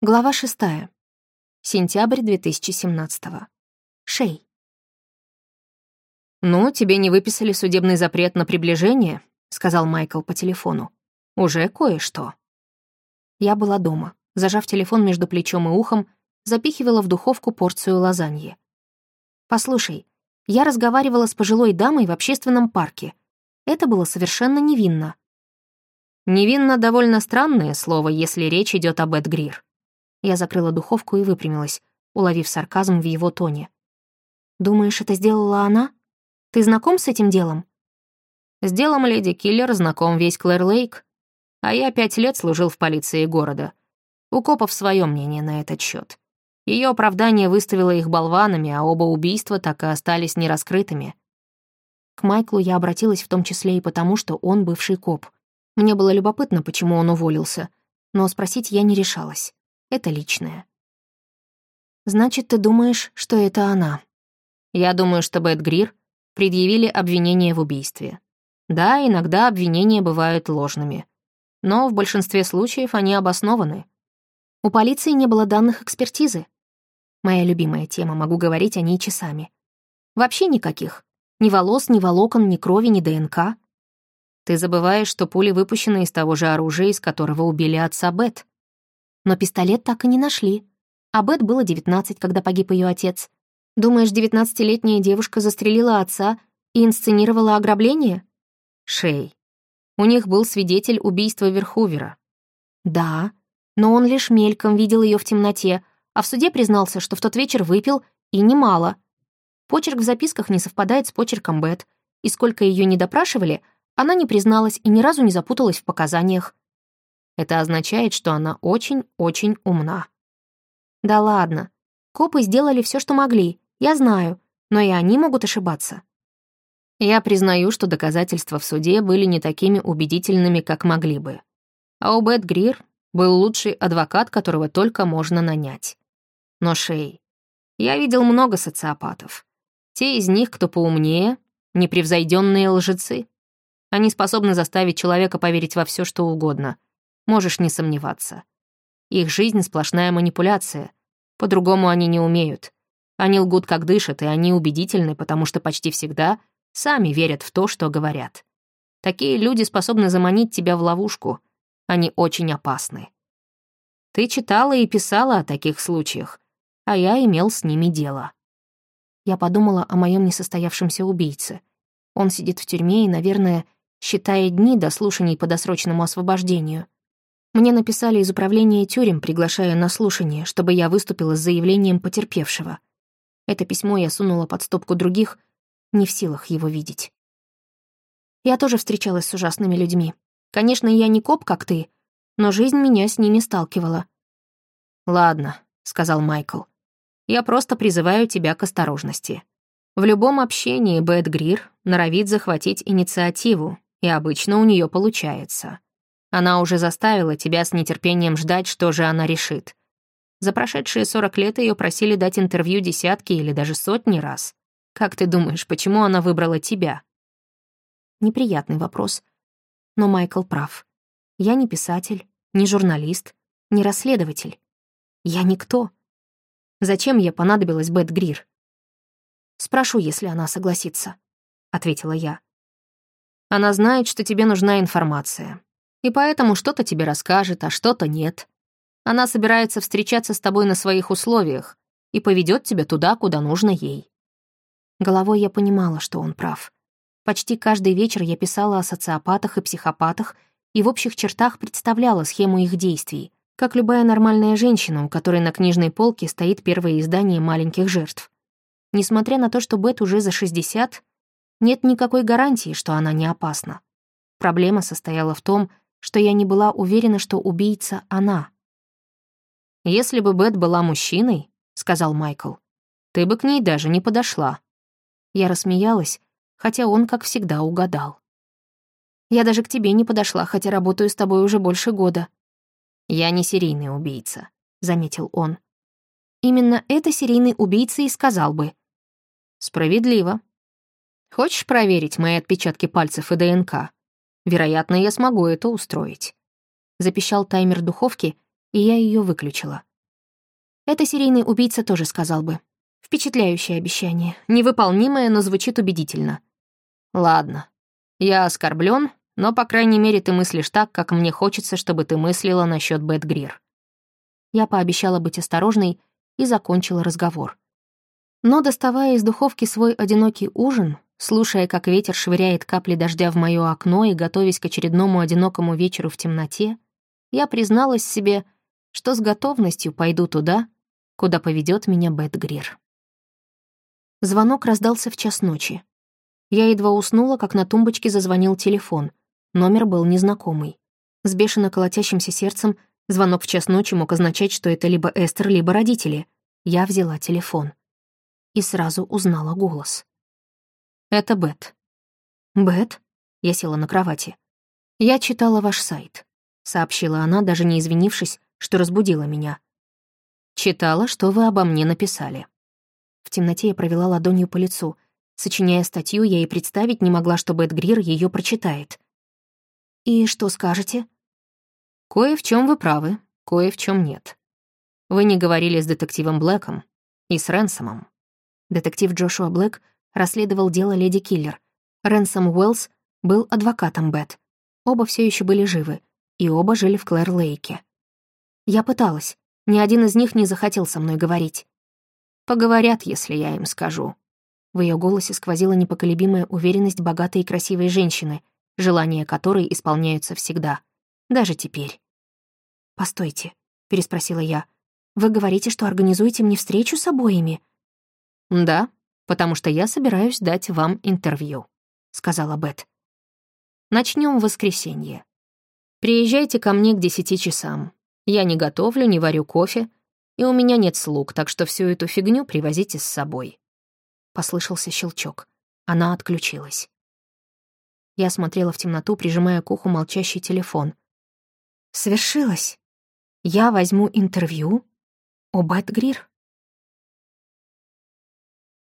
Глава шестая. Сентябрь 2017. Шей. «Ну, тебе не выписали судебный запрет на приближение?» — сказал Майкл по телефону. «Уже кое-что». Я была дома, зажав телефон между плечом и ухом, запихивала в духовку порцию лазаньи. «Послушай, я разговаривала с пожилой дамой в общественном парке. Это было совершенно невинно». «Невинно» — довольно странное слово, если речь идет об Эд Грир. Я закрыла духовку и выпрямилась, уловив сарказм в его тоне. «Думаешь, это сделала она? Ты знаком с этим делом?» «С делом леди Киллер знаком весь Клэр Лейк, а я пять лет служил в полиции города. У копов свое мнение на этот счет. Ее оправдание выставило их болванами, а оба убийства так и остались нераскрытыми. К Майклу я обратилась в том числе и потому, что он бывший коп. Мне было любопытно, почему он уволился, но спросить я не решалась. Это личное. Значит, ты думаешь, что это она? Я думаю, что Бет Грир предъявили обвинение в убийстве. Да, иногда обвинения бывают ложными. Но в большинстве случаев они обоснованы. У полиции не было данных экспертизы. Моя любимая тема, могу говорить о ней часами. Вообще никаких. Ни волос, ни волокон, ни крови, ни ДНК. Ты забываешь, что пули выпущены из того же оружия, из которого убили отца Бет. Но пистолет так и не нашли. А Бет было 19, когда погиб ее отец. Думаешь, 19-летняя девушка застрелила отца и инсценировала ограбление? Шей. У них был свидетель убийства Верхувера. Да, но он лишь мельком видел ее в темноте, а в суде признался, что в тот вечер выпил, и немало. Почерк в записках не совпадает с почерком Бет, и сколько ее не допрашивали, она не призналась и ни разу не запуталась в показаниях. Это означает, что она очень-очень умна. Да ладно. Копы сделали все, что могли, я знаю, но и они могут ошибаться. Я признаю, что доказательства в суде были не такими убедительными, как могли бы. А у Бет Грир был лучший адвокат, которого только можно нанять. Но Шей, я видел много социопатов. Те из них, кто поумнее, непревзойденные лжецы. Они способны заставить человека поверить во все, что угодно — Можешь не сомневаться. Их жизнь — сплошная манипуляция. По-другому они не умеют. Они лгут, как дышат, и они убедительны, потому что почти всегда сами верят в то, что говорят. Такие люди способны заманить тебя в ловушку. Они очень опасны. Ты читала и писала о таких случаях, а я имел с ними дело. Я подумала о моем несостоявшемся убийце. Он сидит в тюрьме и, наверное, считает дни до слушаний по досрочному освобождению. Мне написали из управления тюрем, приглашая на слушание, чтобы я выступила с заявлением потерпевшего. Это письмо я сунула под стопку других, не в силах его видеть. Я тоже встречалась с ужасными людьми. Конечно, я не коп, как ты, но жизнь меня с ними сталкивала. «Ладно», — сказал Майкл. «Я просто призываю тебя к осторожности. В любом общении Бет Грир норовит захватить инициативу, и обычно у нее получается. Она уже заставила тебя с нетерпением ждать, что же она решит. За прошедшие 40 лет ее просили дать интервью десятки или даже сотни раз. Как ты думаешь, почему она выбрала тебя? Неприятный вопрос. Но Майкл прав. Я не писатель, не журналист, не расследователь. Я никто. Зачем я понадобилась Бет Грир? Спрошу, если она согласится, — ответила я. Она знает, что тебе нужна информация и поэтому что-то тебе расскажет, а что-то нет. Она собирается встречаться с тобой на своих условиях и поведет тебя туда, куда нужно ей». Головой я понимала, что он прав. Почти каждый вечер я писала о социопатах и психопатах и в общих чертах представляла схему их действий, как любая нормальная женщина, у которой на книжной полке стоит первое издание «Маленьких жертв». Несмотря на то, что Бет уже за 60, нет никакой гарантии, что она не опасна. Проблема состояла в том, что я не была уверена, что убийца — она. «Если бы Бет была мужчиной», — сказал Майкл, «ты бы к ней даже не подошла». Я рассмеялась, хотя он, как всегда, угадал. «Я даже к тебе не подошла, хотя работаю с тобой уже больше года». «Я не серийный убийца», — заметил он. «Именно это серийный убийца и сказал бы». «Справедливо. Хочешь проверить мои отпечатки пальцев и ДНК?» Вероятно, я смогу это устроить. Запищал таймер духовки, и я ее выключила. Это серийный убийца тоже сказал бы. Впечатляющее обещание. Невыполнимое, но звучит убедительно. Ладно. Я оскорблен, но, по крайней мере, ты мыслишь так, как мне хочется, чтобы ты мыслила насчет Бет Грир. Я пообещала быть осторожной и закончила разговор. Но, доставая из духовки свой одинокий ужин, слушая, как ветер швыряет капли дождя в моё окно и готовясь к очередному одинокому вечеру в темноте, я призналась себе, что с готовностью пойду туда, куда поведет меня Бет Грир. Звонок раздался в час ночи. Я едва уснула, как на тумбочке зазвонил телефон. Номер был незнакомый. С бешено колотящимся сердцем звонок в час ночи мог означать, что это либо Эстер, либо родители. Я взяла телефон. И сразу узнала голос. «Это Бет». «Бет?» Я села на кровати. «Я читала ваш сайт», — сообщила она, даже не извинившись, что разбудила меня. Читала, что вы обо мне написали. В темноте я провела ладонью по лицу. Сочиняя статью, я и представить не могла, что Бет Грир ее прочитает. «И что скажете?» «Кое в чем вы правы, кое в чем нет. Вы не говорили с детективом Блэком и с Ренсомом». Детектив Джошуа Блэк расследовал дело леди Киллер. Ренсом Уэллс был адвокатом Бет. Оба все еще были живы, и оба жили в Клэр-Лейке. Я пыталась, ни один из них не захотел со мной говорить. Поговорят, если я им скажу. В ее голосе сквозила непоколебимая уверенность богатой и красивой женщины, желания которой исполняются всегда, даже теперь. «Постойте», — переспросила я, — «вы говорите, что организуете мне встречу с обоими?» «Да, потому что я собираюсь дать вам интервью», — сказала Бет. Начнем в воскресенье. Приезжайте ко мне к десяти часам. Я не готовлю, не варю кофе, и у меня нет слуг, так что всю эту фигню привозите с собой». Послышался щелчок. Она отключилась. Я смотрела в темноту, прижимая к уху молчащий телефон. «Свершилось. Я возьму интервью у Бет Грир».